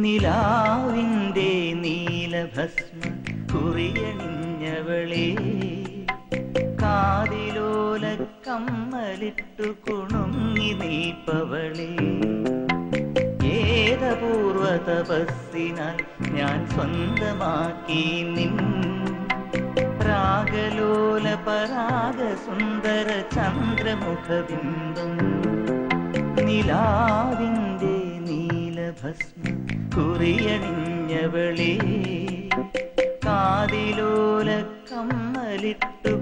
നിലാവിന്റെ നീലഭസ്മ കുറിയണിഞ്ഞവളേ. കാതിലോല കമ്മലിട്ടു കുണുങ്ങി നീപ്പവളേ. ഏതപൂർവ തപസ്സിനാൽ ഞാൻ സ്വന്തമാക്കി നിൻ രാഗലോല പരാഗ സുന്ദര ചന്ദ്രമുഖബിംബം നിലാവിന്റെ നീലഭസ്മ കുറിയണിഞ്ഞവളേ കാതിലോല കമ്മലിട്ടു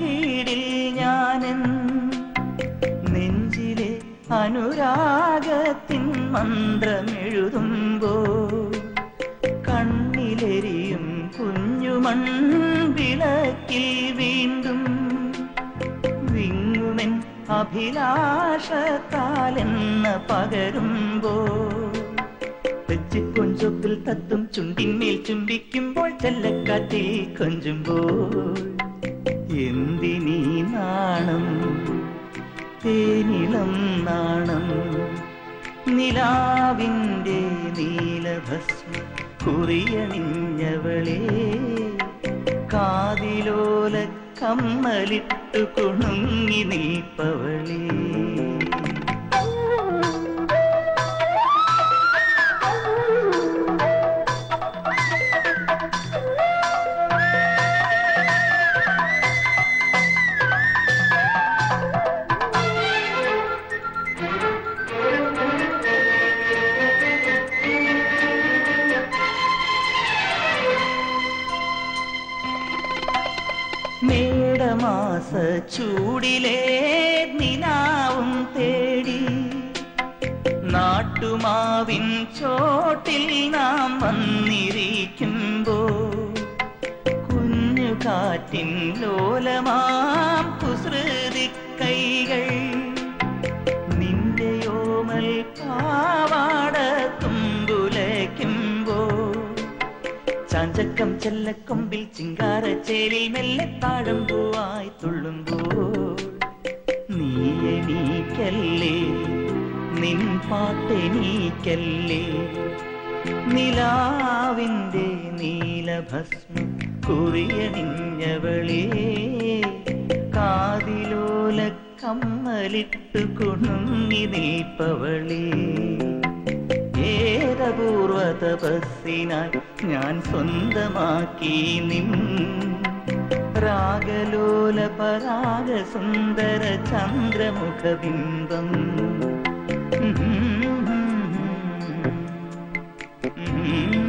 മെയ്ത്തകീടിൽ ഞാനൻ നെഞ്ചിലെ അനുരാഗത്തിൻ മന്ത്രമെഴുതുമ്പോ കണ്ണിലെരിയും കുഞ്ഞുമൺ വിളക്കിൽ വീണ്ടും വിങ്ങുമെൻ അഭിലാഷത്താലെന്ന പകരുമ്പോ കൊഞ്ചൊപ്പിൽ തത്തും ചുണ്ടിന്മേൽ ചുംബിക്കുമ്പോൾ ചെല്ലക്കാറ്റിൽ കൊഞ്ചുമ്പോൾ എന്തിനീ നാണം? തേനിളം നാണം. നിലാവിന്റെ നീലഭസ്മ കുറിയണിഞ്ഞവളേ കാതിലോല കമ്മലിട്ടു കുണുങ്ങി നീപ്പവളേ മേടമാസ ചൂടിലേ നിലാവും തേടി നാട്ടുമാവിൻ ചോട്ടിൽ നാം വന്നിരിക്കുമ്പോ കുഞ്ഞു കാറ്റിൻ ലോലമാം ചാഞ്ചക്കം ചെല്ലക്കൊമ്പിൽ ചിങ്കാര ചേരിൽ മെല്ലെ താഴം പൂവായി തുള്ളുമ്പോൾ നീ എണീക്കല്ലേ നിൻ പാട്ടെനീക്കല്ലേ നിലാവിന്റെ നീലഭസ്മം കുറിയണിഞ്ഞവളേ കാതിലോല കമ്മലിട്ടു കുണുങ്ങി നീപ്പവളേ വേദപൂർവ തപസ്സിനാൽ ഞാൻ സ്വന്തമാക്കി നിൻ രാഗലോല പരാഗ സുന്ദര ചന്ദ്രമുഖ ബിംബം Mm-hmm.